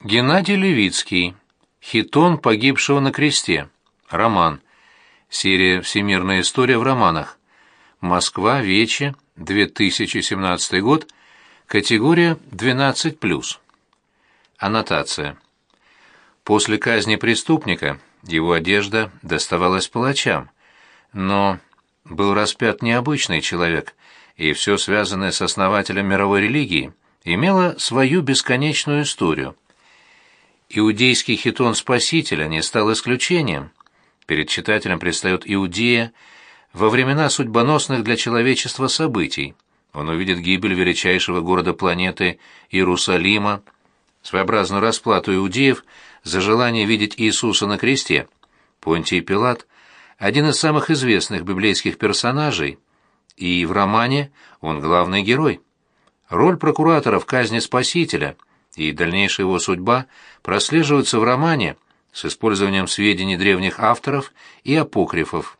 Геннадий Левицкий. Хитон погибшего на кресте. Роман. Серия «Всемирная история в романах». Москва, Вече, 2017 год. Категория 12+. Аннотация. После казни преступника его одежда доставалась палачам, но был распят необычный человек, и все связанное с основателем мировой религии имело свою бесконечную историю. Иудейский хитон Спасителя не стал исключением. Перед читателем предстает Иудея во времена судьбоносных для человечества событий. Он увидит гибель величайшего города планеты Иерусалима, своеобразную расплату иудеев за желание видеть Иисуса на кресте. Понтий Пилат – один из самых известных библейских персонажей, и в романе он главный герой. Роль прокуратора в казни Спасителя и дальнейшая его судьба прослеживаются в романе с использованием сведений древних авторов и апокрифов.